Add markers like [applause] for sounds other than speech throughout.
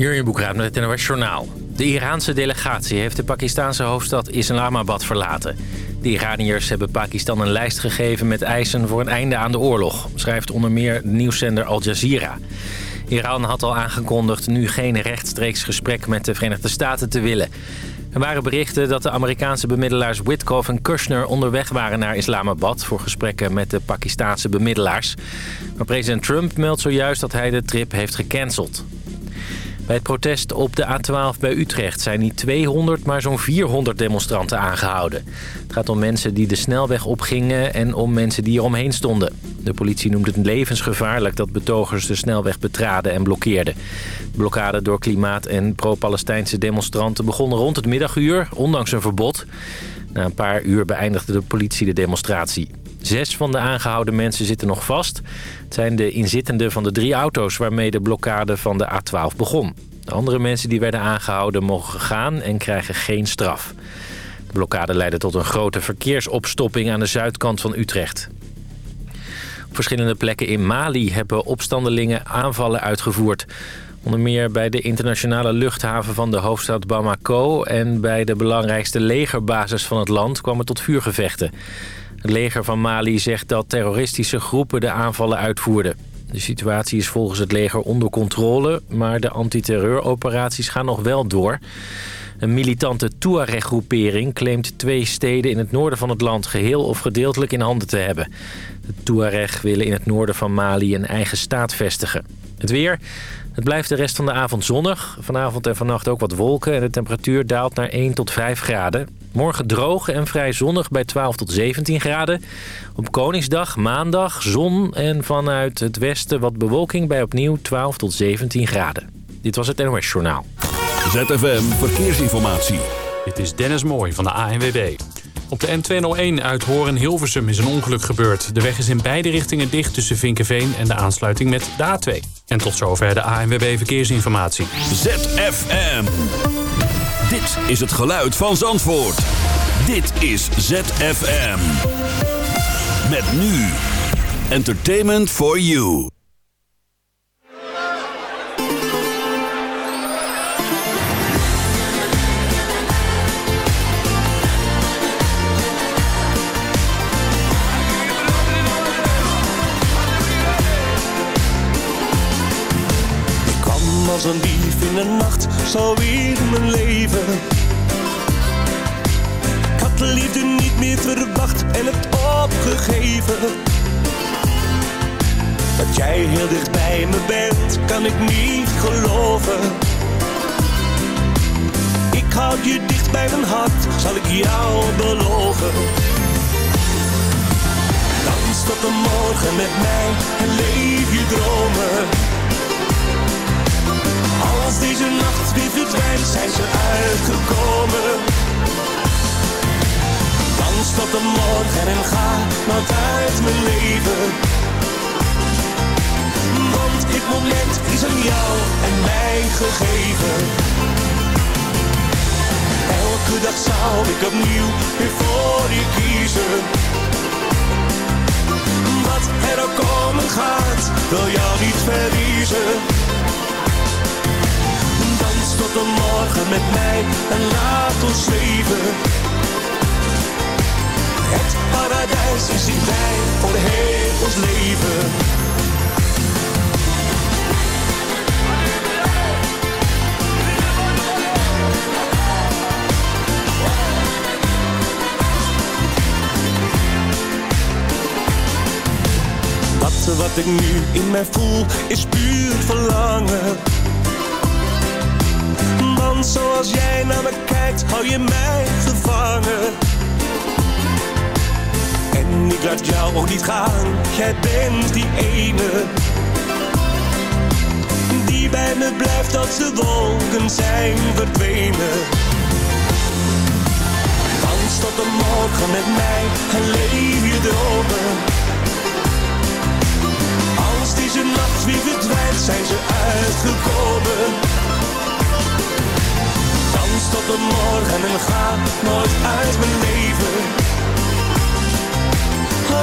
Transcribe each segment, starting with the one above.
Jurjen Boekraad met het NOS Journaal. De Iraanse delegatie heeft de Pakistanse hoofdstad Islamabad verlaten. De Iraniërs hebben Pakistan een lijst gegeven met eisen voor een einde aan de oorlog... schrijft onder meer nieuwszender Al Jazeera. Iran had al aangekondigd nu geen rechtstreeks gesprek met de Verenigde Staten te willen. Er waren berichten dat de Amerikaanse bemiddelaars Witkoff en Kushner onderweg waren naar Islamabad... voor gesprekken met de Pakistaanse bemiddelaars. Maar president Trump meldt zojuist dat hij de trip heeft gecanceld. Bij het protest op de A12 bij Utrecht zijn niet 200, maar zo'n 400 demonstranten aangehouden. Het gaat om mensen die de snelweg opgingen en om mensen die er omheen stonden. De politie noemt het levensgevaarlijk dat betogers de snelweg betraden en blokkeerden. De blokkade door klimaat- en pro-Palestijnse demonstranten begonnen rond het middaguur, ondanks een verbod. Na een paar uur beëindigde de politie de demonstratie. Zes van de aangehouden mensen zitten nog vast. Het zijn de inzittenden van de drie auto's waarmee de blokkade van de A12 begon. De andere mensen die werden aangehouden mogen gaan en krijgen geen straf. De blokkade leidde tot een grote verkeersopstopping aan de zuidkant van Utrecht. Op verschillende plekken in Mali hebben opstandelingen aanvallen uitgevoerd. Onder meer bij de internationale luchthaven van de hoofdstad Bamako... en bij de belangrijkste legerbasis van het land kwamen tot vuurgevechten. Het leger van Mali zegt dat terroristische groepen de aanvallen uitvoerden. De situatie is volgens het leger onder controle, maar de antiterreuroperaties gaan nog wel door. Een militante Tuareg-groepering claimt twee steden in het noorden van het land geheel of gedeeltelijk in handen te hebben. De Tuareg willen in het noorden van Mali een eigen staat vestigen. Het weer. Het blijft de rest van de avond zonnig. Vanavond en vannacht ook wat wolken en de temperatuur daalt naar 1 tot 5 graden. Morgen droog en vrij zonnig bij 12 tot 17 graden. Op Koningsdag, maandag, zon en vanuit het westen wat bewolking bij opnieuw 12 tot 17 graden. Dit was het NOS Journaal. ZFM Verkeersinformatie. Dit is Dennis Mooij van de ANWB. Op de N201 uit Horen-Hilversum is een ongeluk gebeurd. De weg is in beide richtingen dicht tussen Vinkenveen en de aansluiting met de A2. En tot zover de ANWB Verkeersinformatie. ZFM. Dit is het geluid van Zandvoort. Dit is ZFM. Met nu. Entertainment for you. Als een dief in de nacht, zo weer mijn leven. Ik had de liefde niet meer verwacht en het opgegeven. Dat jij heel dicht bij me bent, kan ik niet geloven. Ik houd je dicht bij mijn hart, zal ik jou beloven. Dans tot de morgen met mij en leef je dromen. Als deze nacht weer verdwijnt, zijn ze uitgekomen. Dans tot de morgen en ga nooit uit mijn leven. Want dit moment is aan jou en mij gegeven. Elke dag zou ik opnieuw weer voor je kiezen. Wat er ook komen gaat, wil jou niet verliezen en laat ons leven. Het paradijs is dichtbij voor heel ons leven. Dat wat ik nu in mij voel is puur verlangen zoals jij naar me kijkt, hou je mij gevangen. En ik laat jou ook niet gaan, jij bent die ene. Die bij me blijft als de wolken zijn verdwenen. Dans tot de morgen met mij en leef je dromen. Als deze nacht weer verdwijnt, zijn ze uitgekomen en ga nooit uit mijn leven.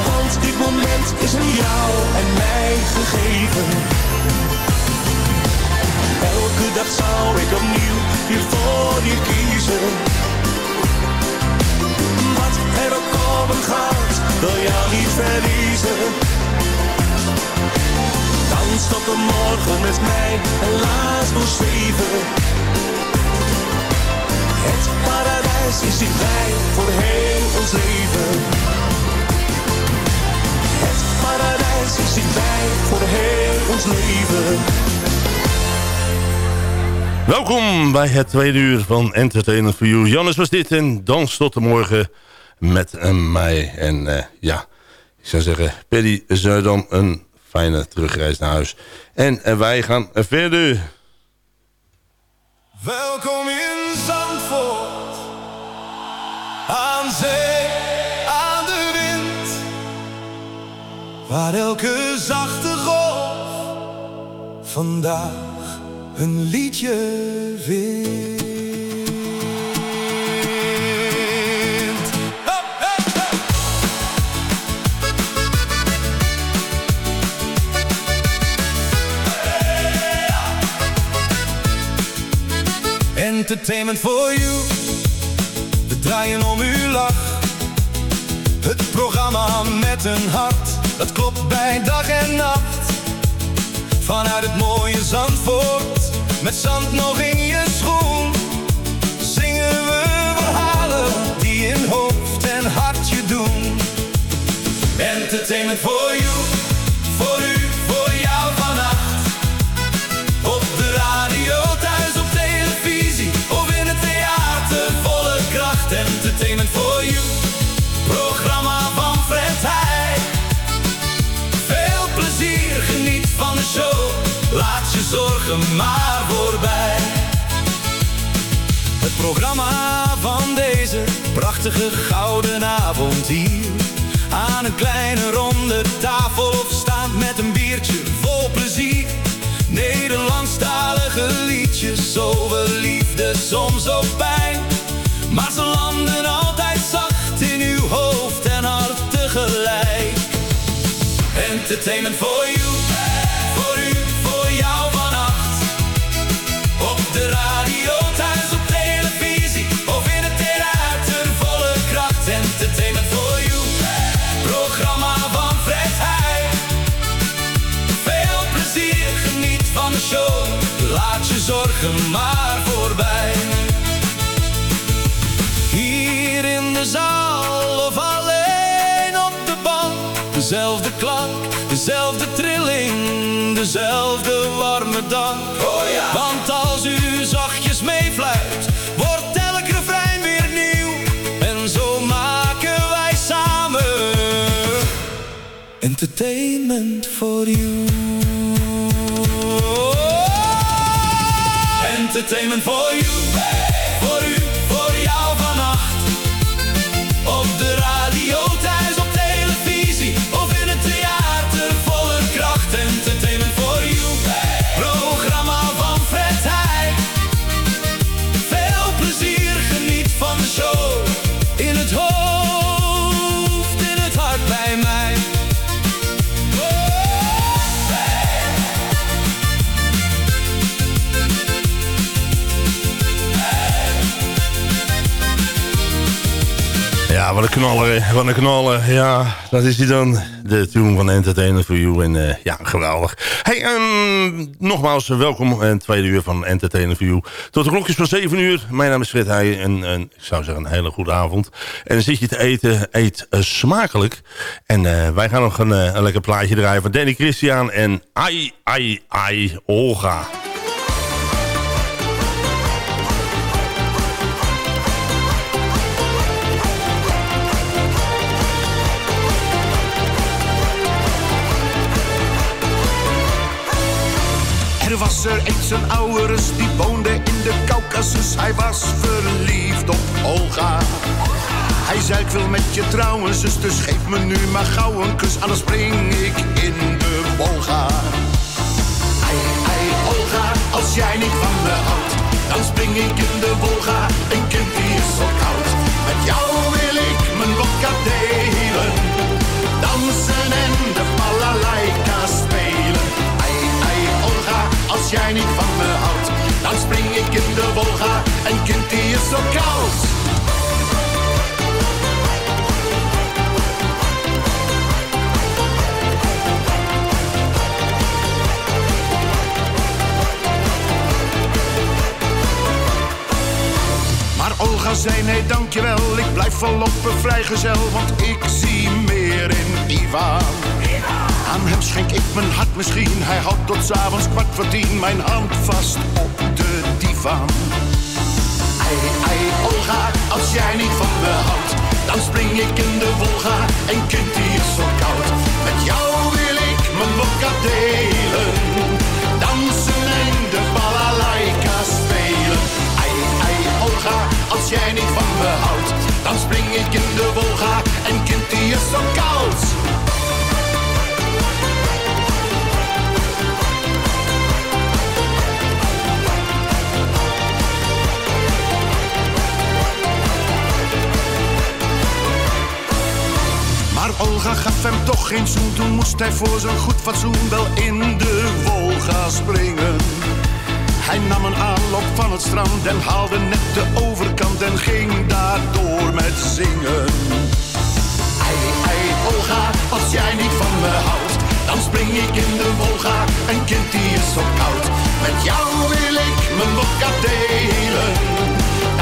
Want dit moment is aan jou en mij gegeven. Elke dag zou ik opnieuw weer voor je kiezen. Wat er ook komen gaat, wil jou niet verliezen. Dans tot de morgen met mij en laat ons zweven. Het paradijs is dichtbij voor heel ons leven. Het paradijs is dichtbij voor heel ons leven. Welkom bij het tweede uur van Entertainment for You. Jannes was dit en dans tot de morgen met mij. En uh, ja, ik zou zeggen, Paddy Zuidam, een fijne terugreis naar huis. En uh, wij gaan verder. Welkom in Zandvoort, Waar elke zachte golf vandaag een liedje hey. Entertainment for you. We draaien om uw lach. Het programma met een hart. Dat klopt bij dag en nacht. Vanuit het mooie Zandvoort, met zand nog in je schoen. Zingen we verhalen die in hoofd en hartje doen. Entertainment for you, zorgen maar voorbij. Het programma van deze prachtige gouden avond hier. Aan een kleine ronde tafel of staand met een biertje vol plezier. Nederlandstalige liedjes over liefde, soms ook pijn. Maar ze landen altijd zacht in uw hoofd en hart tegelijk. Entertainment for you, radio, thuis op televisie of in het theater, volle kracht. Entertainment for you, programma van Fred Heij. Veel plezier, geniet van de show, laat je zorgen maar voorbij. Hier in de zaal of alleen op de bank. Dezelfde klank, dezelfde trilling, dezelfde warme dank. Oh ja. Want entertainment for you. Entertainment for wat een knaller, wat een knaller. Ja, dat is die dan. De tune van Entertainment for You. En uh, ja, geweldig. Hey, um, nogmaals, welkom in het tweede uur van Entertainment for You. Tot de klokjes van 7 uur. Mijn naam is Fred en, en ik zou zeggen een hele goede avond. En zit je te eten, eet smakelijk. En wij gaan nog een, een lekker plaatje draaien van Danny Christian en Ai, Ai, Ai, Olga. Was er eens een ouwerus die woonde in de Caucasus. Hij was verliefd op Olga. Hij zei ik wil met je trouwen, zus, dus geef me nu maar gauw een kus. Anders spring ik in de Wolga. Ei, ei, Olga, als jij niet van me houdt, dan spring ik in de Wolga. Een kind die is zo koud. Met jou wil ik mijn vodka delen. Dansen en de balalaika spelen. Als jij niet van me houdt, dan spring Wolga. En kind die is zo koud. Maar Olga zei nee dankjewel, ik blijf voorlopig vrijgezel, want ik zie meer in Ivan. Aan hem schenk ik mijn hart misschien. Hij houdt tot s'avonds kwart voor tien mijn hand vast op de divan. Ei, ei, Olga, als jij niet van me houdt, dan spring ik in de Wolga. En kind, die is zo koud. Met jou wil ik mijn wodka delen. Dansen en de balalaika spelen. Ei, ei, Olga, als jij niet van me houdt, dan spring ik in de Wolga. En kind, die is zo koud. Olga gaf hem toch geen zoen. Toen moest hij voor zijn goed fatsoen wel in de Wolga springen. Hij nam een aanloop van het strand en haalde net de overkant en ging daardoor met zingen. Ei, ei, Olga, als jij niet van me houdt, dan spring ik in de Wolga. Een kind die is zo koud, met jou wil ik mijn wodka delen.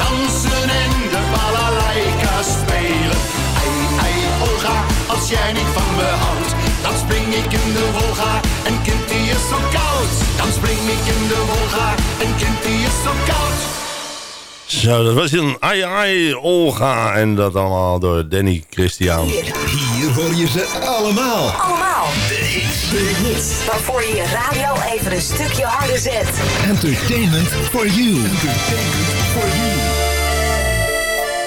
Dansen en de balalaika spelen. Ei, ei, Olga, als jij niet van me houdt, dan spring ik in de Wolga. Een kind die is zo koud, dan spring ik in de Wolga. Een kind die is zo koud. Zo, dat was een Ai Ai Olga. En dat allemaal door Danny Christian. Hier hoor je ze allemaal. Allemaal. De hits. De hits. Waarvoor je je radio even een stukje harder zet. Entertainment for you. Entertainment for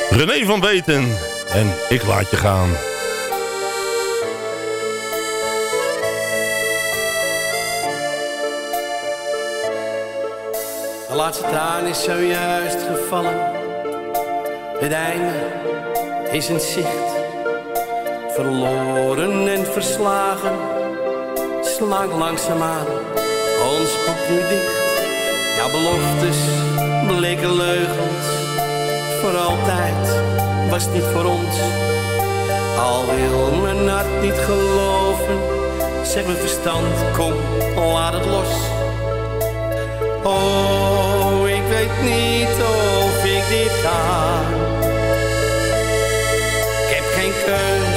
you. René van Weten. En ik laat je gaan. De laatste traan is zojuist gevallen. Het einde is in zicht. Verloren en verslagen. Slang langzaamaan ons boek nu dicht. Jouw beloftes bleken leugens. Voor altijd was niet voor ons. Al wil mijn hart niet geloven. Zeg mijn verstand, kom, laat het los. Oh, ik weet niet of ik dit kan. Ik heb geen keus,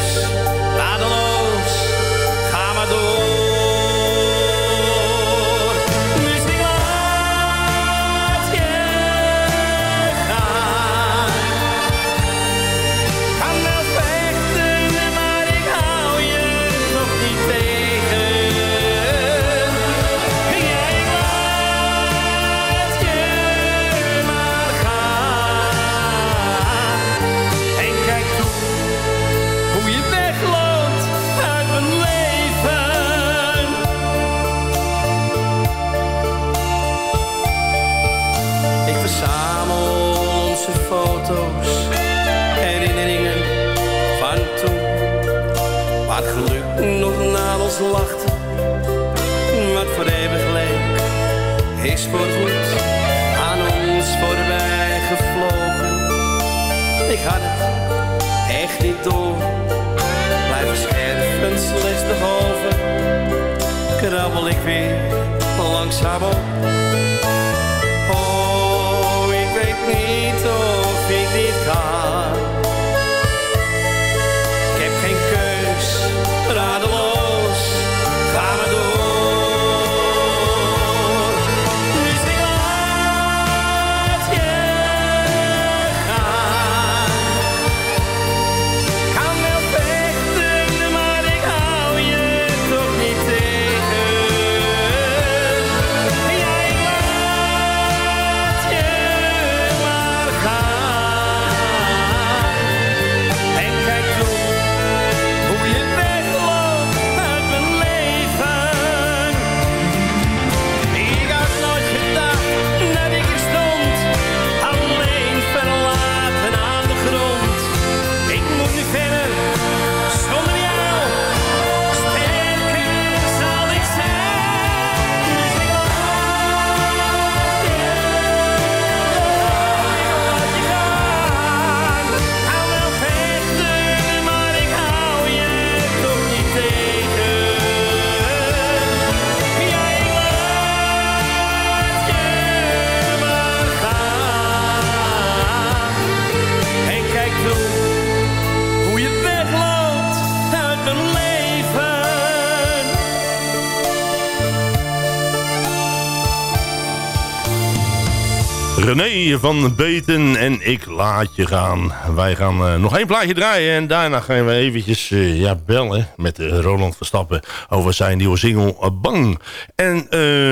van Beten en ik laat je gaan. Wij gaan uh, nog één plaatje draaien en daarna gaan we eventjes uh, ja, bellen met uh, Roland Verstappen over zijn nieuwe single Bang. En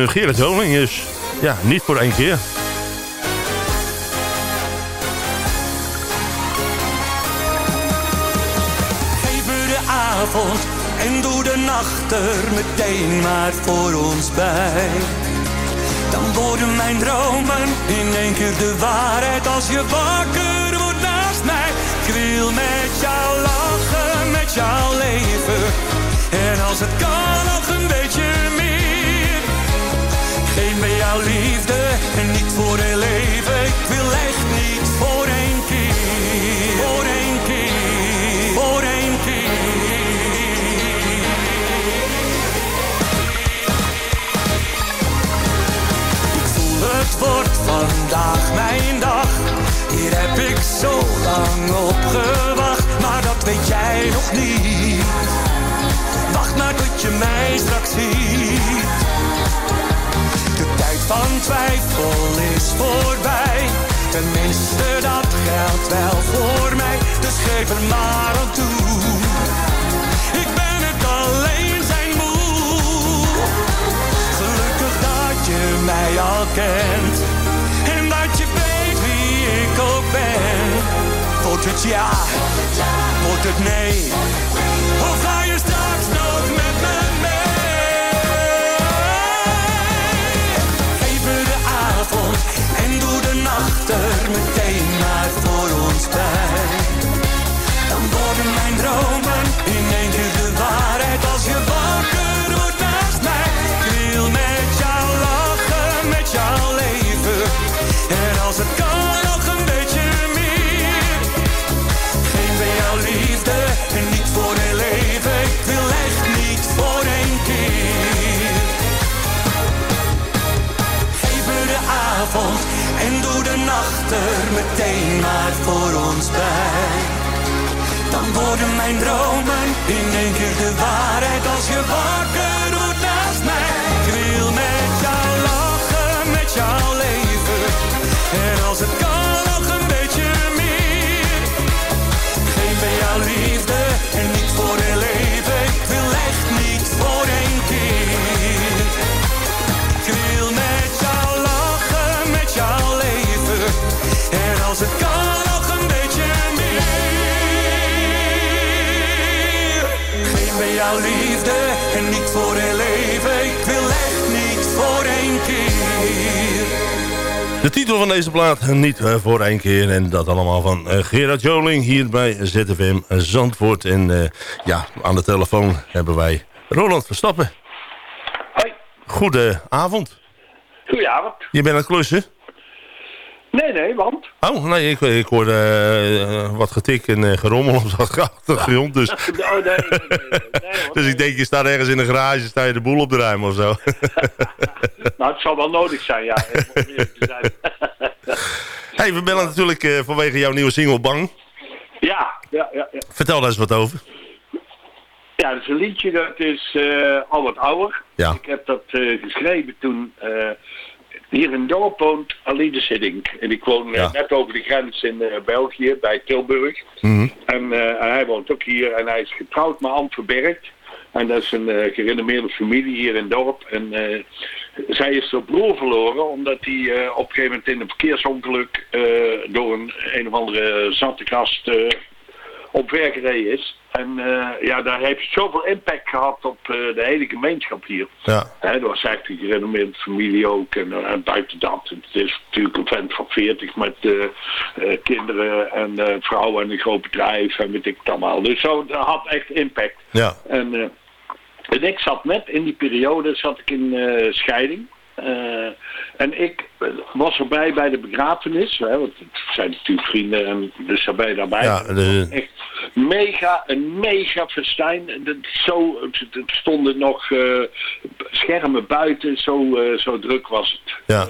Gerrit Holing is ja, niet voor één keer. Geef de avond en doe de nacht er meteen maar voor ons bij. Dan worden mijn dromen in één keer de waarheid als je wakker wordt naast mij. Ik wil met jou lachen, met jou leven. En als het kan nog een beetje meer. Geef me jouw liefde en niet voor heel leven. Ik wil echt niet voor één wordt vandaag mijn dag. Hier heb ik zo lang op gewacht, maar dat weet jij nog niet. Wacht maar tot je mij straks ziet. De tijd van twijfel is voorbij. Tenminste, dat geldt wel voor mij. Dus geef er maar aan toe. Het ja, wordt het nee. Er meteen maar voor ons bij. Dan worden mijn dromen in één keer de waarheid als je wakker Als het kan nog een beetje meer. Geef me jouw liefde en niet voor heel leven. Ik wil echt niet voor één keer. De titel van deze plaat, niet eh, voor één keer. En dat allemaal van eh, Gerard Joling hier bij ZFM Zandvoort. En eh, ja, aan de telefoon hebben wij Roland Verstappen. Hoi. Goedenavond. Goedenavond. Je bent aan het klussen? Nee, nee, want? Oh, nee, ik, ik hoorde eh, wat getik en eh, gerommel op de [laughs] achtergrond. Dus, Oh, nee, nee, nee, dus ik denk, je staat ergens in een garage, sta je de boel op de ruim of zo. [laughs] Nou, het zal wel nodig zijn, ja. [laughs] zijn. hey, we bellen natuurlijk eh, vanwege jouw nieuwe single Bang. ja, ja, ja, ja. Vertel daar eens wat over. Ja, dat is een liedje dat is al wat ouder. Ja. Ik heb dat geschreven toen hier in dorp woont Aline Siddink. En ik woon eh, Ja. net over de grens in eh, België, bij Tilburg. Mhm. En eh, hij woont ook hier en hij is getrouwd met Anne Verbergt. En dat is een eh, gerenommeerde familie hier in het dorp. En zij is haar broer verloren omdat hij op een gegeven moment in een verkeersongeluk door een een of andere zatte gast eh, op gereden is. En eh, ja, daar heeft zoveel impact gehad op eh, de hele gemeenschap hier. Ja. Hè, dat was eigenlijk een gerenommeerde familie ook. En, eh, en buiten dat, het is natuurlijk een vent van 40 met kinderen en vrouwen en een groot bedrijf en weet ik het allemaal. Dus zo, dat had echt impact. Ja. En, en ik zat net in die periode zat ik in scheiding. Eh, en ik was erbij bij de begrafenis. Hè, want het zijn natuurlijk vrienden en dus daar ben je daarbij. Ja, de- Echt mega, een mega festijn. Dat, zo, het, stonden nog eh, schermen buiten, zo, eh, zo druk was het. Ja.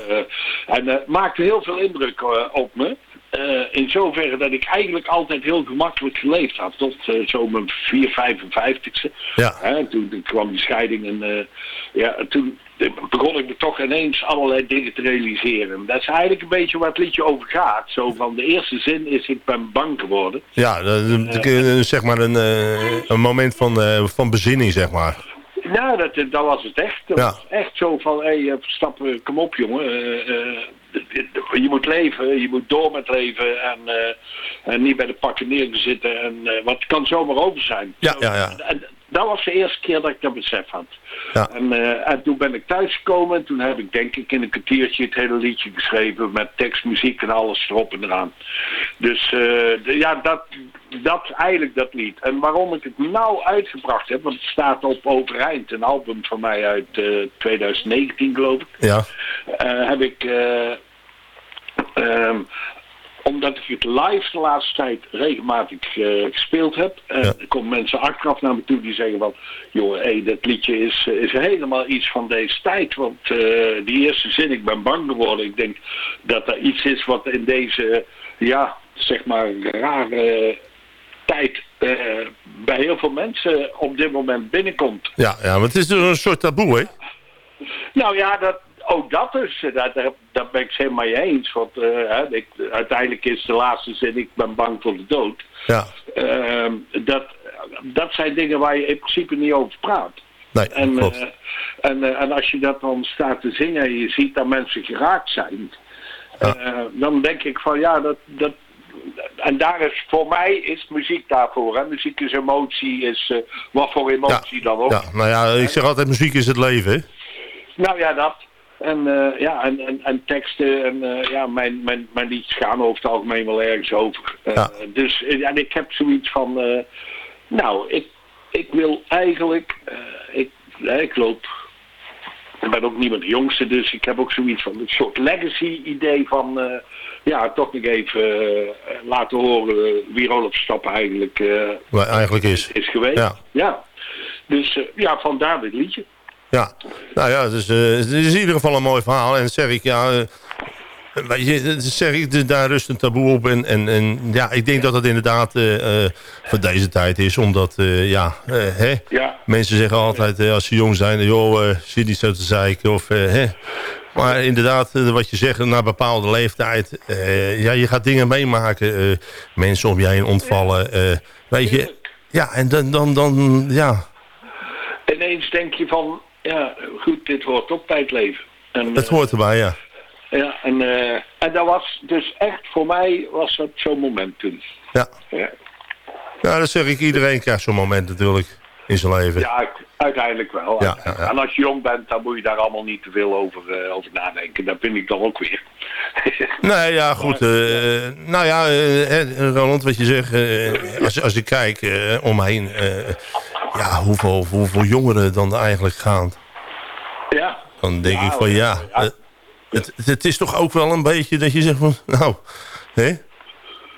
En het maakte heel veel indruk op me. Eh, in zoverre dat ik eigenlijk altijd heel gemakkelijk geleefd had. Tot uh, zo mijn 4, 55ste. Ja. Toen, kwam die scheiding en uh, ja, toen begon ik me toch ineens allerlei dingen te realiseren. Dat is eigenlijk een beetje waar het liedje over gaat. Zo van de eerste zin is ik ben bang geworden. Ja, zeg maar een, een moment van, van bezinning, zeg maar. Nou, dat, dat was het echt. Dat ja. was echt zo van, hé, hey, stap, kom op jongen je moet leven, je moet door met leven en, uh, en niet bij de pakken neergezitten. En, uh, want het kan zomaar over zijn. Ja, ja, ja. En, dat was de eerste keer dat ik dat besef had. Ja. En, uh, en toen ben ik thuisgekomen en toen heb ik denk ik in een kwartiertje het hele liedje geschreven met tekst, muziek en alles erop en eraan. Dus de, ja, dat, dat eigenlijk dat lied. En waarom ik het nou uitgebracht heb, want het staat op Overeind, een album van mij uit 2019 geloof ik. Ja. heb ik... Um, omdat ik het live de laatste tijd regelmatig uh, gespeeld heb. En ja. er komen mensen achteraf naar me toe die zeggen van... joh, hey, dat liedje is, is helemaal iets van deze tijd. Want uh, die eerste zin, ik ben bang geworden. Ik denk dat er iets is wat in deze, ja, zeg maar, rare tijd... Uh, bij heel veel mensen op dit moment binnenkomt. Ja, ja maar het is dus een soort taboe, hè? Nou ja, dat, ook dat dus, daar, daar, ben ik het helemaal mee eens. Want uh, hè, ik, uiteindelijk is de laatste zin, ik ben bang voor de dood. Ja. Uh, dat, dat zijn dingen waar je in principe niet over praat. Nee, en, klopt. uh, en, en als je dat dan staat te zingen en je ziet dat mensen geraakt zijn... Ja. dan denk ik van ja, dat, dat, en daar is, voor mij is muziek daarvoor. Hè? Muziek is emotie, is wat voor emotie ja. dan ook. Ja, nou ja, ik zeg altijd muziek is het leven, hè? Nou ja, dat. En, uh, ja, en, en, en, teksten en uh, ja, mijn, mijn, mijn liedjes gaan over het algemeen wel ergens over. Uh, ja. Dus en ik heb zoiets van, nou, ik, ik wil eigenlijk, ik, ik loop, ik ben ook niet meer de jongste, dus ik heb ook zoiets van een soort legacy idee van, ja, toch nog even laten horen wie Rolf Stappen eigenlijk, eigenlijk is. is geweest. Ja. ja. Dus ja, vandaar dit liedje. Ja, nou ja, dus, uh, het is in ieder geval een mooi verhaal. En zeg ik, ja, uh, weet je, daar rust een taboe op. En, en, en ja, ik denk dat het inderdaad uh, voor deze tijd is. Omdat, ja, hè, ja, mensen zeggen altijd als ze jong zijn, joh, zit niet zo te zeiken. Of, hè. Maar inderdaad, wat je zegt, na bepaalde leeftijd, ja, je gaat dingen meemaken. mensen om je heen ontvallen. weet je, ja, en dan, dan, dan ja... Ineens denk je van, ja, goed, dit hoort ook bij het leven. En, het hoort erbij, ja. Ja, en, uh, en dat was dus echt, voor mij was dat zo'n moment toen. Ja. ja. Ja, dat zeg ik, iedereen krijgt zo'n moment natuurlijk in zijn leven. Ja, uiteindelijk wel. Ja, ja, ja. En als je jong bent, dan moet je daar allemaal niet te veel over, uh, over nadenken. Dat vind ik dan ook weer. [laughs] nee, ja, goed. Uh, nou ja, uh, Roland, wat je zegt, als, als ik kijk om me heen, ja, hoeveel, hoeveel jongeren dan eigenlijk gaan. Ja. Dan denk ik van ja, ja. Het, het is toch ook wel een beetje dat je zegt van, nou, hè?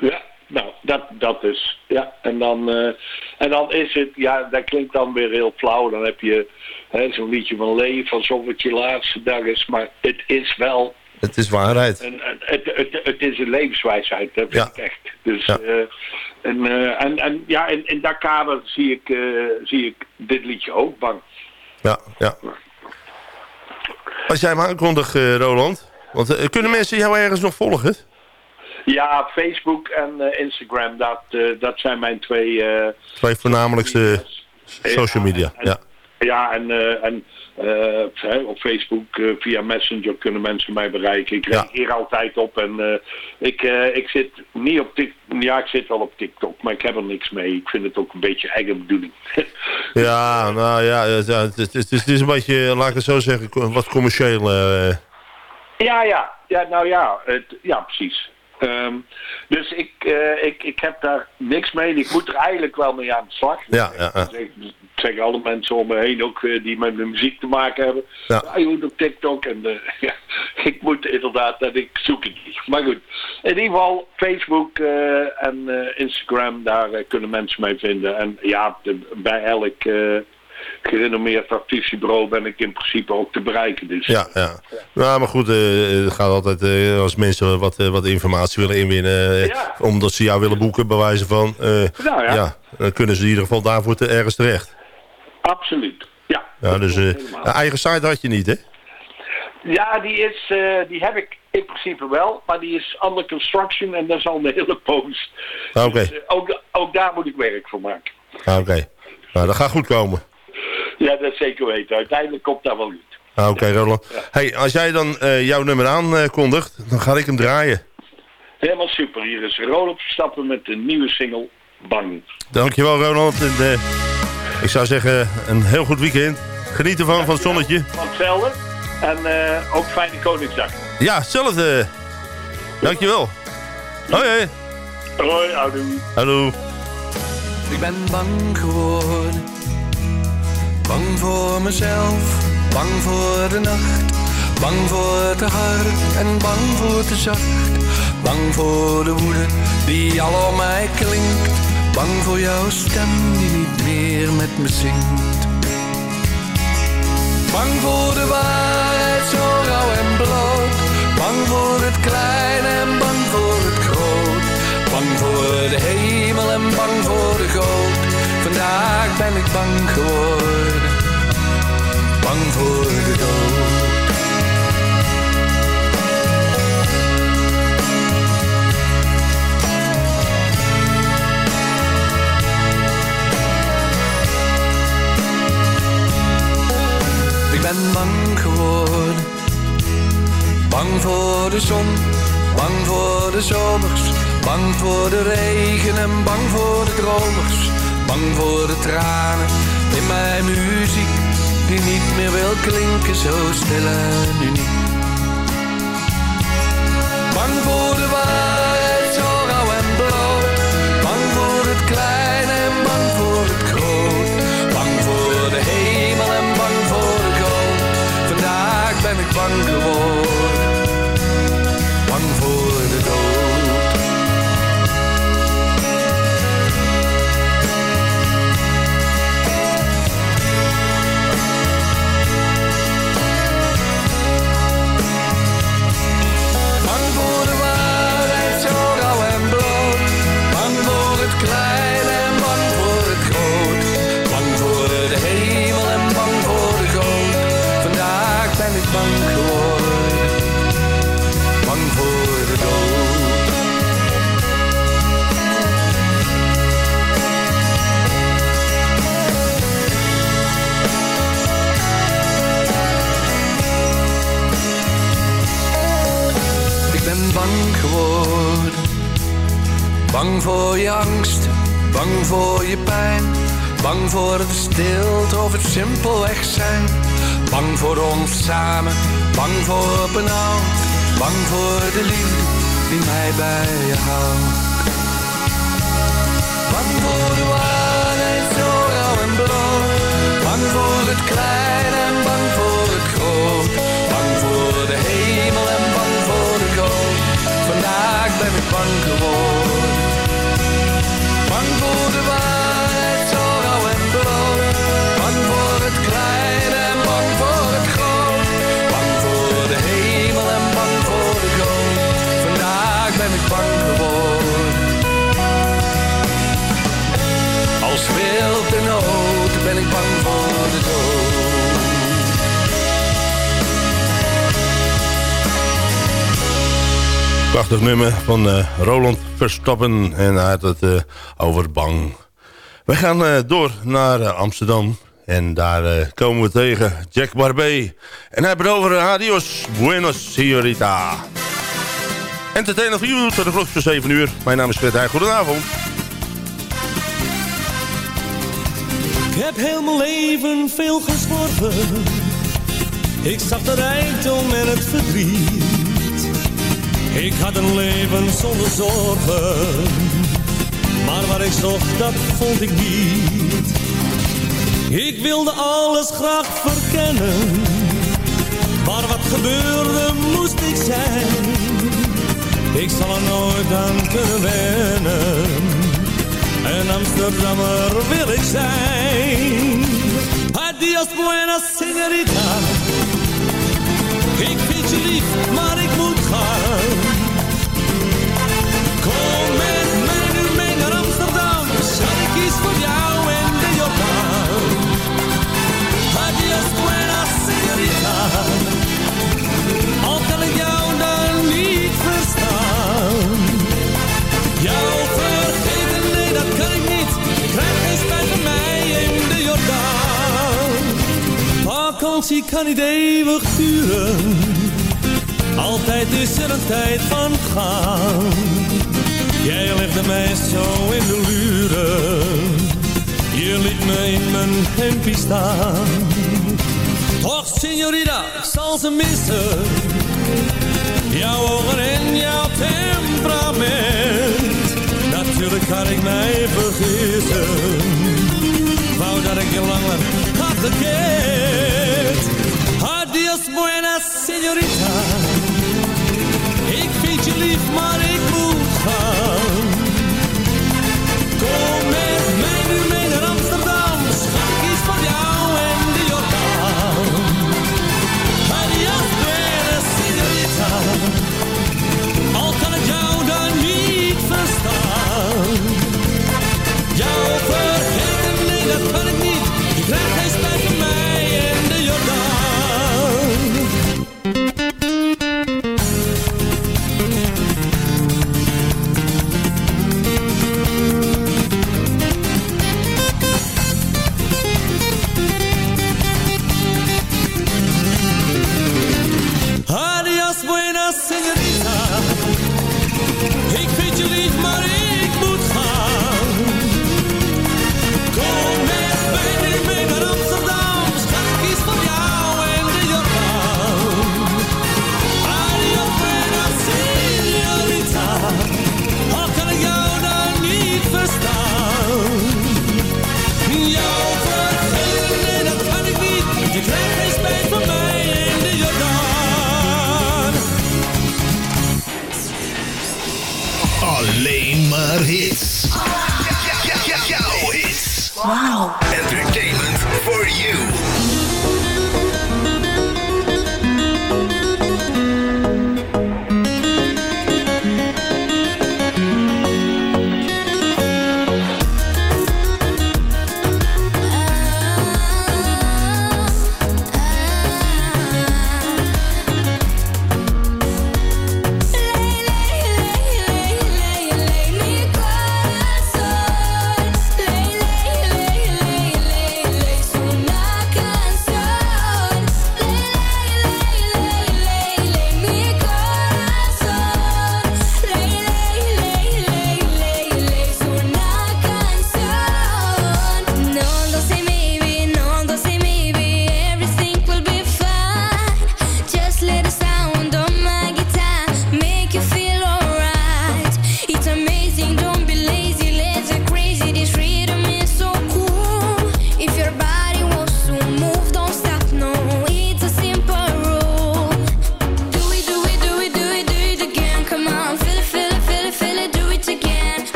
Ja, nou, dat, dat is, ja. En dan, uh, en dan is het, ja, dat klinkt dan weer heel flauw. Dan heb je zo'n liedje van leven, alsof het je laatste dag is. Maar het is wel... Het is waarheid. En, het, het, het, is een levenswijsheid, dat vind ja. ik echt. Dus, ja. uh, en, uh, en, en ja, in, in dat kader zie ik, zie ik dit liedje ook bang. Ja, ja. Als jij hem aankondigt, Roland. Want kunnen mensen jou ergens nog volgen? Ja, Facebook en uh, Instagram. Dat, dat zijn mijn twee... twee voornamelijkste social media. Ja. ja, en, en op Facebook via Messenger kunnen mensen mij bereiken. Ik reageer ja. altijd op. En ik, ik zit niet op TikTok. Ja, ik zit wel op TikTok, maar ik heb er niks mee. Ik vind het ook een beetje eigen bedoeling. [laughs] ja, nou ja, het, het, het, is een beetje, laat ik het zo zeggen, wat commercieel. Ja, ja, ja, nou ja, het, ja, precies. Um, dus ik, uh, ik, ik heb daar niks mee. Ik moet er eigenlijk wel mee aan de slag. Ja, ja, ja. Ik zeg alle mensen om me heen ook uh, die met de muziek te maken hebben. Ja. Ah, je moet op TikTok. En uh, [laughs] ja, ik moet inderdaad, en ik zoek het niet. Maar goed, in ieder geval Facebook en Instagram, daar kunnen mensen mij vinden. En ja, de, bij elk gerenommeerd artiestiebureau ben ik in principe ook te bereiken. Dus. Ja, ja. Nou, maar goed, uh, het gaat altijd uh, als mensen wat, uh, wat informatie willen inwinnen... Ja. omdat ze jou willen boeken, bij wijze van... nou ja. ja. dan kunnen ze in ieder geval daarvoor te, ergens terecht. Absoluut, ja. ja dus eigen site had je niet, hè? Ja, die, is, die heb ik in principe wel, maar die is under construction en dat is al een hele poos. Ah, oké. Dus, ook, ook daar moet ik werk voor maken. Ah, oké. Nou, dat gaat goed komen. Ja, dat zeker weten. Uiteindelijk komt dat wel goed. Ah, Oké, okay, Roland. Hey, als jij dan uh, jouw nummer aankondigt, dan ga ik hem draaien. Helemaal super. Hier is Roland Verstappen met de nieuwe single Bang. Dankjewel, Roland. En, uh, ik zou zeggen, een heel goed weekend. Geniet ervan, ja, van het zonnetje. Van hetzelfde. En ook fijne Koningsdag. Ja, hetzelfde. Dankjewel. Hoi, hoi. Hoi, hallo. Hallo. Ik ben bang geworden Bang voor mezelf, bang voor de nacht. Bang voor te hard en bang voor te zacht. Bang voor de woede die al om mij klinkt. Bang voor jouw stem die niet meer met me zingt. Bang voor de waarheid zo rauw en bloot. Bang voor het klein en bang voor het groot. Bang voor de hemel en bang voor de goot. Vandaag ben ik bang geworden, bang voor de dood. Ik ben bang geworden, bang voor de zon, bang voor de zomers, bang voor de regen en bang voor de dromers Bang voor de tranen in mijn muziek Die niet meer wil klinken zo stil en uniek. Bang voor de waarheid zo rauw en bloot Bang voor het klein en bang voor het groot. Bang voor de hemel en bang voor de goot. Vandaag ben ik bang geworden Bang voor je angst, bang voor je pijn. Bang voor de stilte of het simpelweg zijn. Bang voor ons samen, bang voor benauwd. Bang voor de liefde die mij bij je houdt. Bang voor de waarheid zo rauw en bloot. Bang voor het klein en bang voor het groot. Bang voor de hemel en bang voor de goot. Vandaag ben ik bang geworden. Prachtig nummer van uh, Roland Verstappen. En hij had het uh, over bang. We gaan uh, door naar Amsterdam. En daar komen we tegen Jack Barbé. En hij over Adios Buenos Señorita. Entertainer voor u tot de klok voor 7 uur. Mijn naam is Fred Heij. Goedenavond. Ik heb heel mijn leven veel gesworven. Ik zag de rijkdom en het verdriet. Ik had een leven zonder zorgen. Maar wat ik zocht, dat vond ik niet. Ik wilde alles graag verkennen. Maar wat gebeurde, moest ik zijn. Ik zal er nooit aan kunnen wennen. Een Amsterdammer wil ik zijn. Adios, buena señorita. Maar ik moet gaan. Kom met mij nu mee naar Amsterdam. Schat, ik kies voor jou en de Jordaan. Adios, buena señorita. Al kan ik jou dan niet verstaan. Jou vergeten, nee, dat kan ik niet. Ik krijg geen spijt van mij in de Jordaan. Vakantie kan niet eeuwig duren. Altijd is er een tijd van gaan. Jij legde mij zo in de luren. Je liet me in mijn hempie staan. Toch, signorina, ik zal ze missen. Jouw ogen en jouw temperament. Natuurlijk kan ik mij vergissen. Wou dat ik je langer had gekend. Adios, buena señorita. Ik vind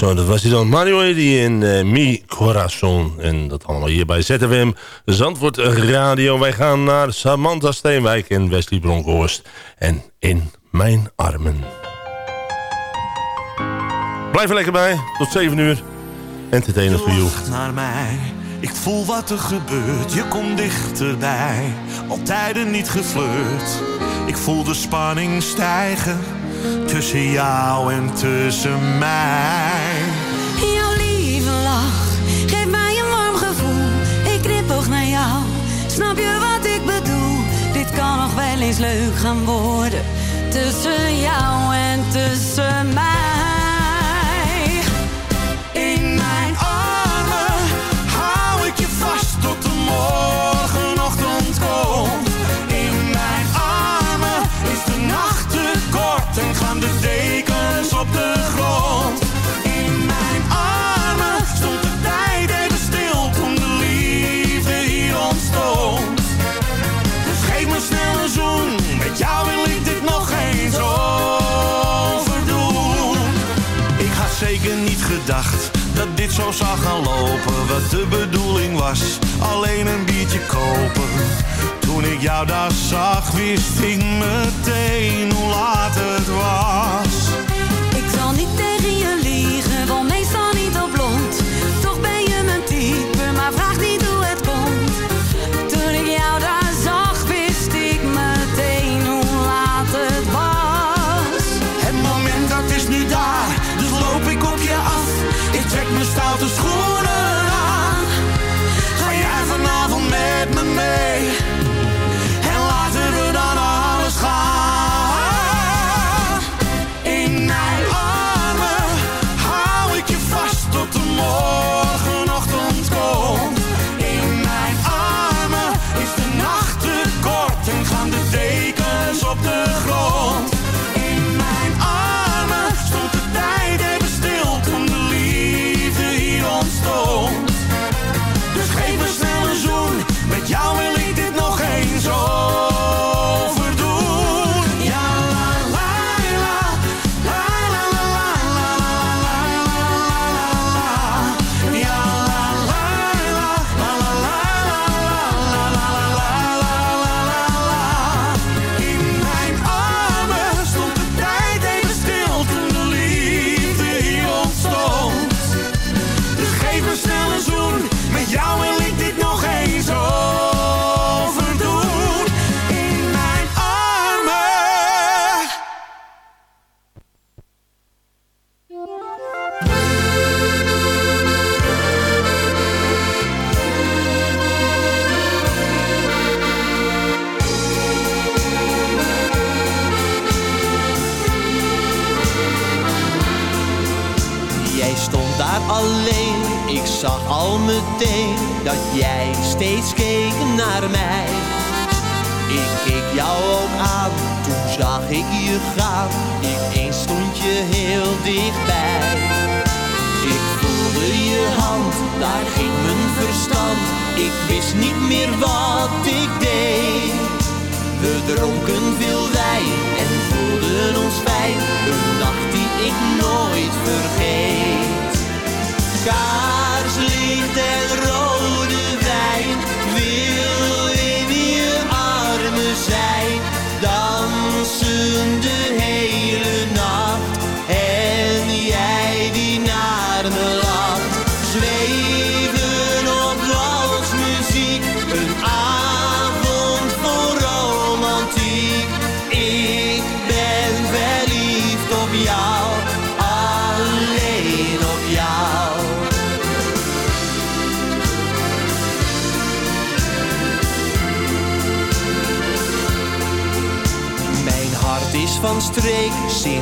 Zo, dat was hij dan. Mario Eddy en uh, Mi Corazon. En dat allemaal hier bij ZFM. Zandvoort Radio. Wij gaan naar Samantha Steenwijk en Wesley Bronkhorst. En In Mijn Armen. Blijf er lekker bij. Tot 7 uur. Entertainer voor jou. naar mij. Ik voel wat er gebeurt. Je komt dichterbij. Altijd niet geflirt. Ik voel de spanning stijgen tussen jou en tussen mij. Jouw lieve lach geeft mij een warm gevoel. Ik knipoog naar jou, snap je wat ik bedoel? Dit kan nog wel eens leuk gaan worden tussen jou en tussen mij. Zo zou gaan lopen. Wat de bedoeling was, alleen een biertje kopen. Toen ik jou daar zag, wist ik meteen hoe laat het was. Dat jij steeds keek naar mij. Ik keek jou ook aan, toen zag ik je gaan. Ineens stond je heel dichtbij. Ik voelde je hand, daar ging mijn verstand. Ik wist niet meer wat ik deed. We dronken veel wijn en voelden ons fijn. Een nacht die ik nooit vergeet. Kaarslicht en rode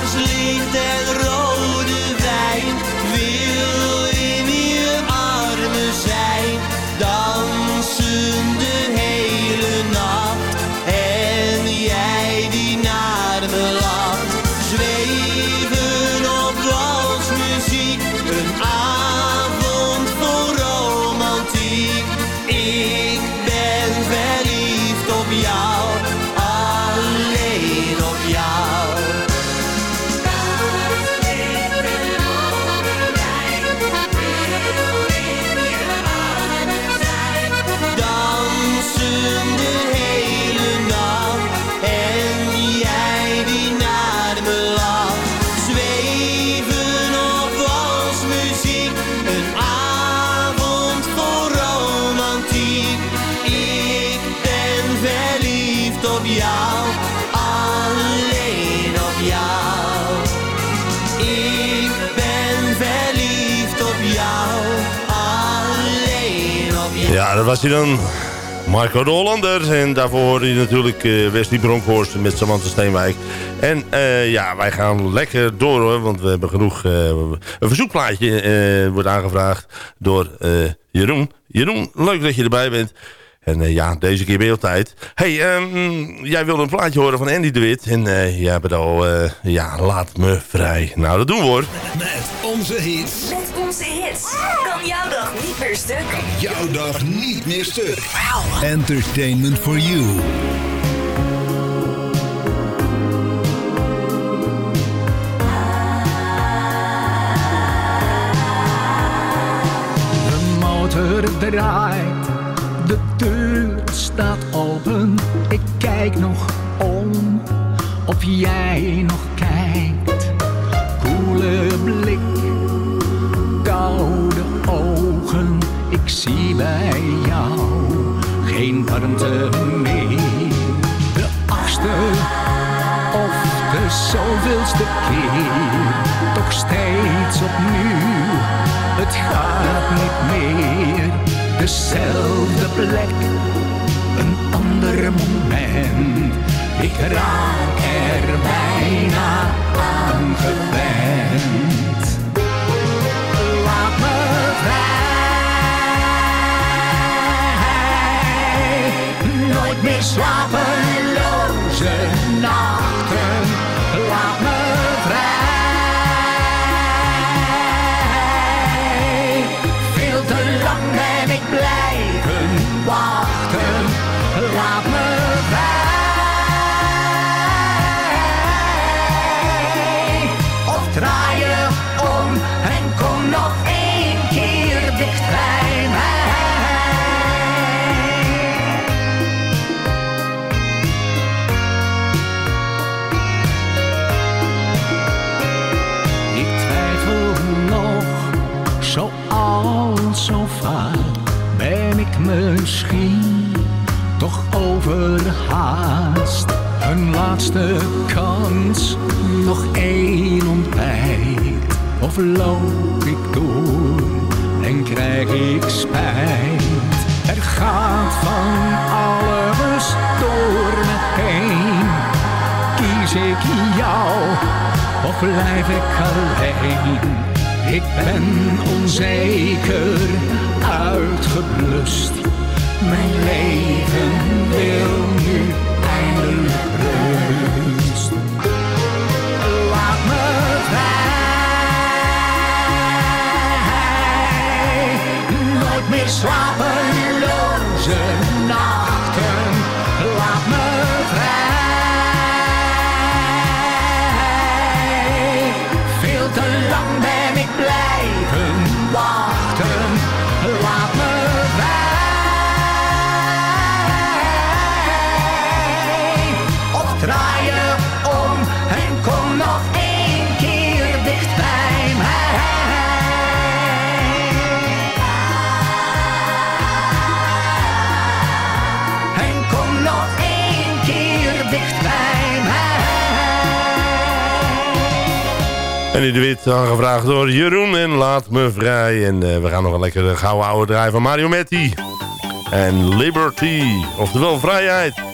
Kaarslicht was hij dan. Marco de Hollander. En daarvoor hoorde je natuurlijk uh, Wesley Bronkhorst met Samantha Steenwijk. En uh, ja, wij gaan lekker door hoor. Want we hebben genoeg... Uh, een verzoekplaatje wordt aangevraagd door Jeroen. Jeroen, leuk dat je erbij bent. En uh, ja, deze keer weer op tijd. hey, um, jij wilde een plaatje horen van Andy de Wit. En uh, jij hebt al, uh, ja, laat me vrij. Nou, dat doen we hoor. Met onze hits. Met onze hits. Kan jouw dag niet stuk. Jouw dag niet meer stuk. Wow. Entertainment for you. De motor draait de deur staat open, ik kijk nog om of jij nog kijkt. Koele blik, zie bij jou geen warmte meer. De achtste of de zoveelste keer, toch steeds opnieuw, het gaat niet meer dezelfde plek, een ander moment. Ik raak er bijna aan gewend. Nooit meer slapeloze nachten. Laatste kans, nog één ontbijt. Of loop ik door en krijg ik spijt. Er gaat van alles door me heen. Kies ik jou of blijf ik alleen? Ik ben onzeker, uitgeblust. Mijn leven wil nu eindelijk slapeloze nachten. En in de wit aangevraagd door Jeroen en Laat Me Vrij. En uh, we gaan nog een lekkere gouden oude draai van Mario Metti. En Liberty, oftewel vrijheid.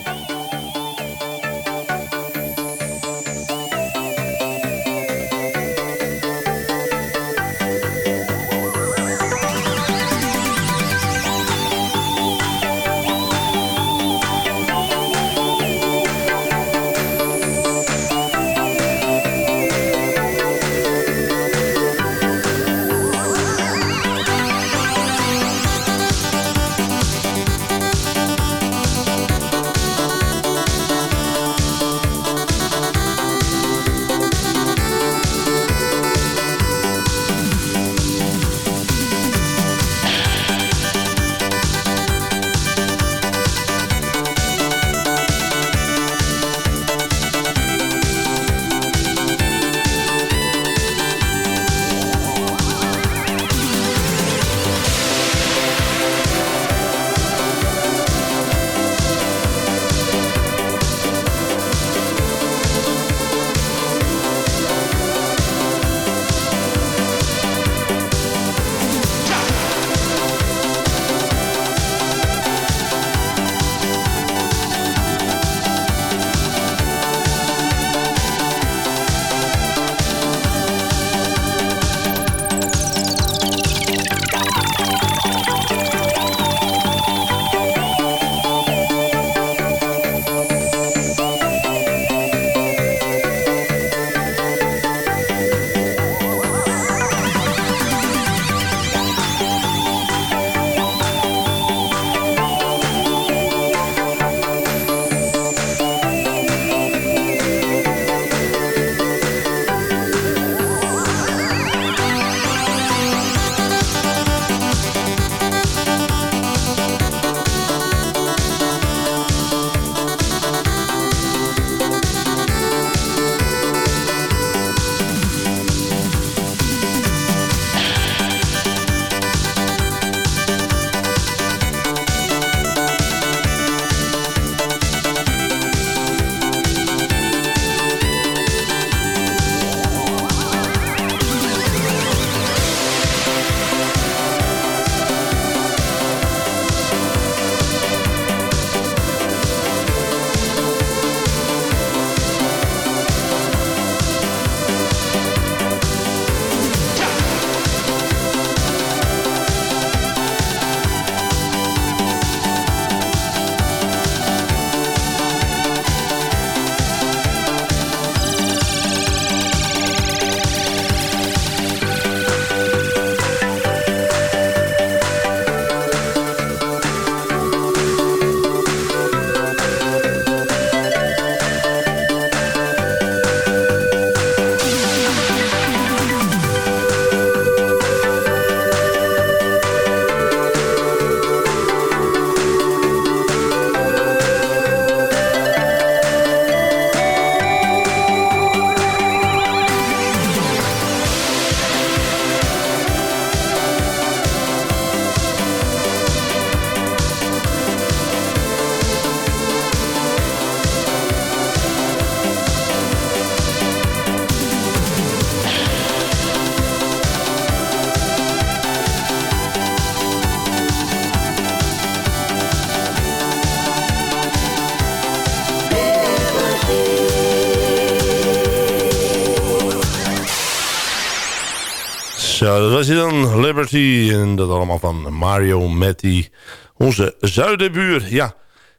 Was dan, Liberty. En dat allemaal van Mario Matti, onze zuidenbuur. Ja,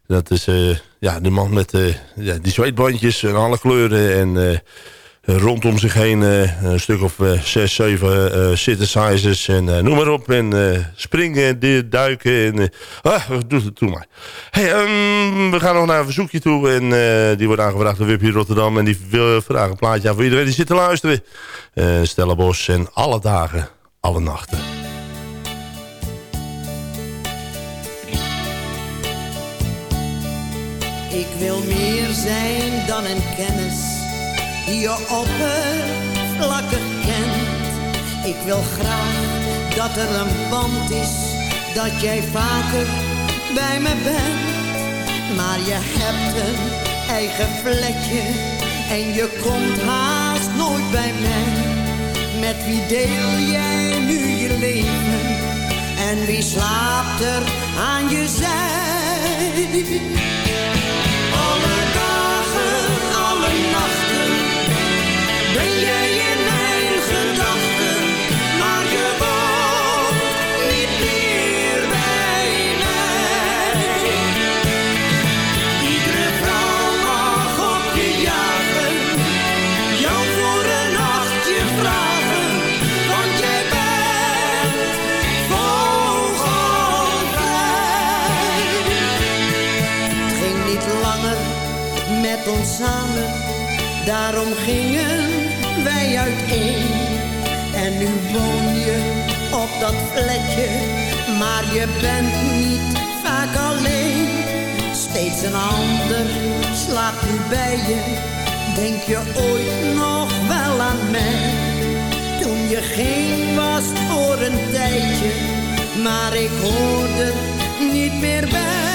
dat is uh, ja, de man met ja, die zweetbandjes en alle kleuren. En uh, rondom zich heen een stuk of zes, zeven synthesizers. En noem maar op. En springen, duiken. En, ah, doe het toe maar. Hey, um, we gaan nog naar een verzoekje toe. En die wordt aangevraagd door Wipje Rotterdam. En die wil vragen een plaatje aan voor iedereen die zit te luisteren. Stellenbos en alle dagen, alle nachten. Ik wil meer zijn dan een kennis die je oppervlakkig kent. Ik wil graag dat er een band is, dat jij vaker bij me bent. Maar je hebt een eigen vlekje en je komt haast nooit bij mij. Met wie deel jij en wie slaapt er aan je zij? Daarom gingen wij uiteen. En nu woon je op dat plekje, maar je bent niet vaak alleen. Steeds een ander slaapt nu bij je, denk je ooit nog wel aan mij? Toen je geen was voor een tijdje, maar ik hoorde niet meer bij.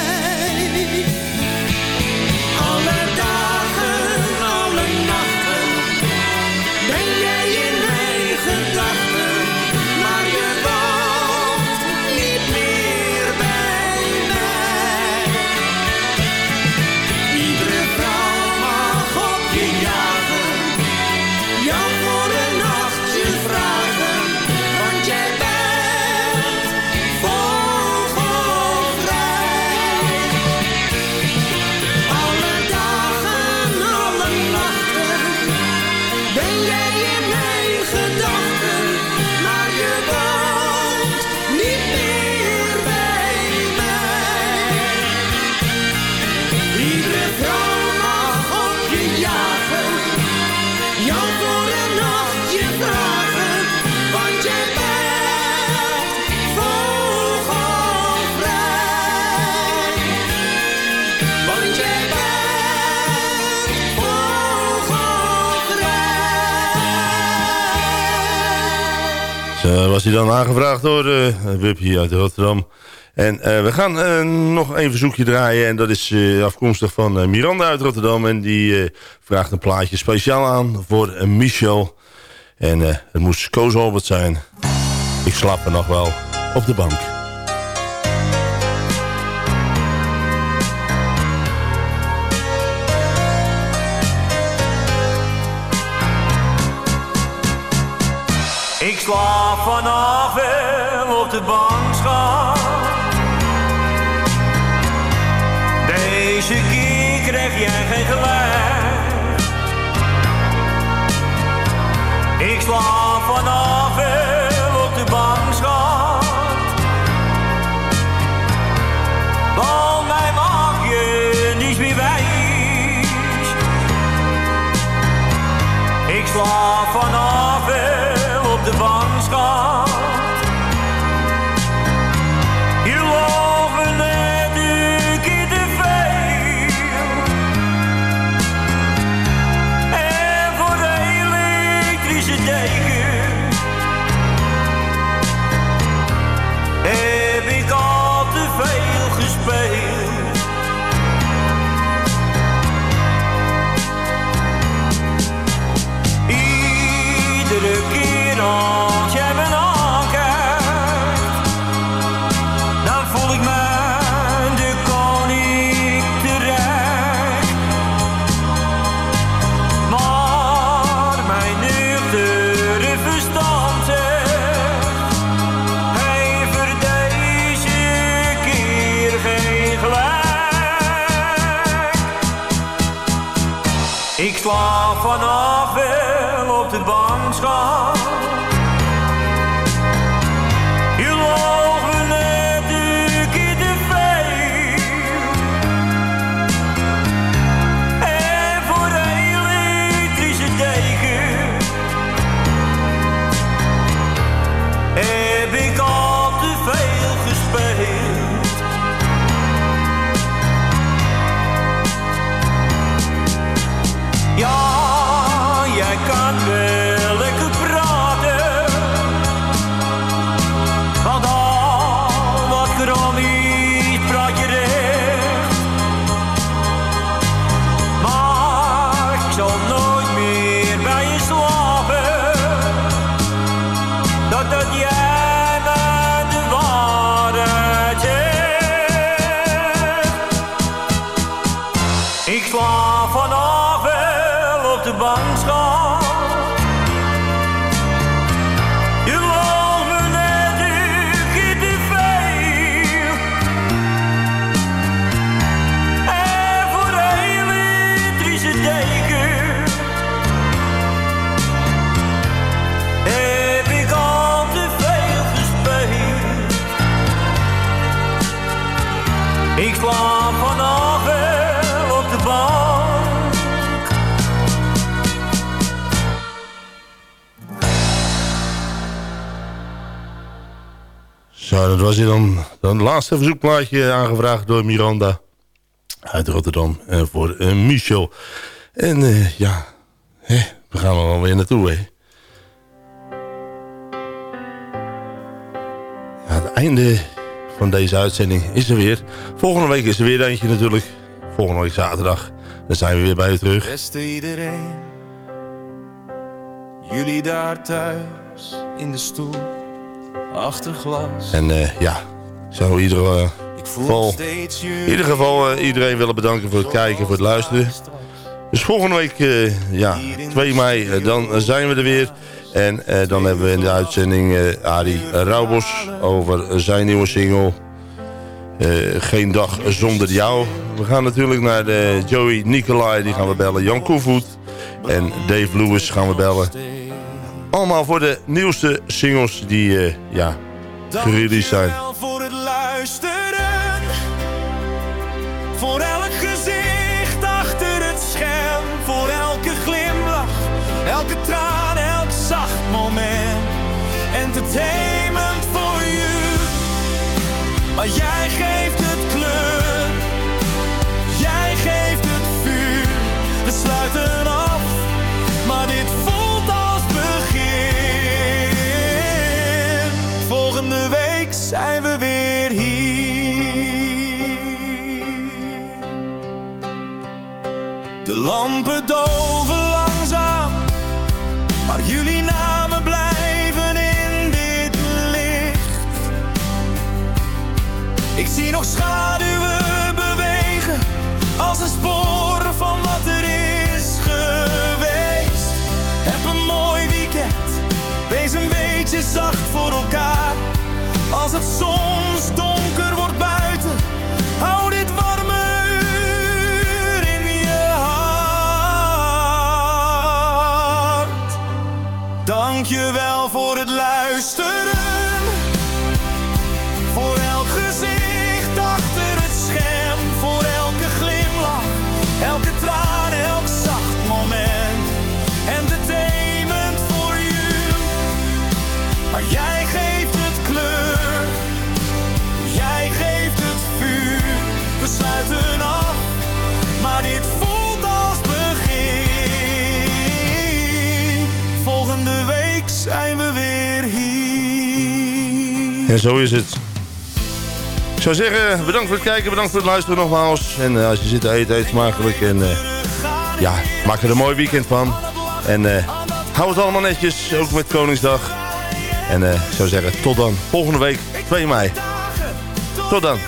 Was dan aangevraagd door uh, Wupje uit Rotterdam. En uh, we gaan uh, nog een verzoekje draaien. En dat is uh, afkomstig van Miranda uit Rotterdam. En die vraagt een plaatje speciaal aan voor Michel. En het moest Koos zijn. Ik slaap er nog wel op de bank. Vanavond op de bank, schat. Deze keer krijg jij geen gelijk. Ik slaap vanavond slaap vanaf Zo, dat was hier dan, dan laatste verzoekplaatje aangevraagd door Miranda uit Rotterdam en voor eh, Michel. En eh, ja, we gaan er alweer naartoe. Hè. Ja, het einde van deze uitzending is er weer. Volgende week is er weer eentje natuurlijk. Volgende week zaterdag. Dan zijn we weer bij je terug. Beste iedereen, jullie daar thuis in de stoel, achter glas. En eh, ja, zo ieder eh, geval, in ieder geval eh, iedereen willen bedanken voor het kijken, voor het luisteren. Dus volgende week, ja, 2 mei, dan zijn we er weer. En dan hebben we in de uitzending Arie Raubos over zijn nieuwe single... Geen dag zonder jou. We gaan natuurlijk naar de Joey Nicolai, die gaan we bellen. Jan Koevoet en Dave Lewis gaan we bellen. Allemaal voor de nieuwste singles die eh, ja, gereleased zijn. Dankjewel voor het luisteren. Voor elk gezicht achter het scherm. Voor elke glimlach, elke traan, elk zacht moment. Entertainment for you. Maar jij geeft zijn we weer hier. De lampen doven Als het En zo is het. Ik zou zeggen, bedankt voor het kijken, bedankt voor het luisteren nogmaals. En eh, als je zit te eten, eet smakelijk. En eh, ja, maak er een mooi weekend van. En eh, hou het allemaal netjes, ook met Koningsdag. En ik zou zeggen, tot dan. Volgende week, 2 mei. Tot dan.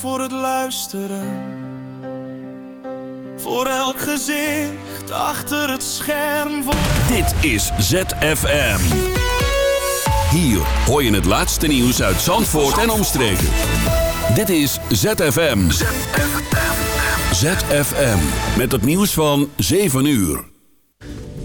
Voor het luisteren. Voor elk gezicht achter het scherm voor... Dit is ZFM. Hier hoor je het laatste nieuws uit Zandvoort en omstreken. Dit is ZFM. ZFM. Met het nieuws van 7 uur.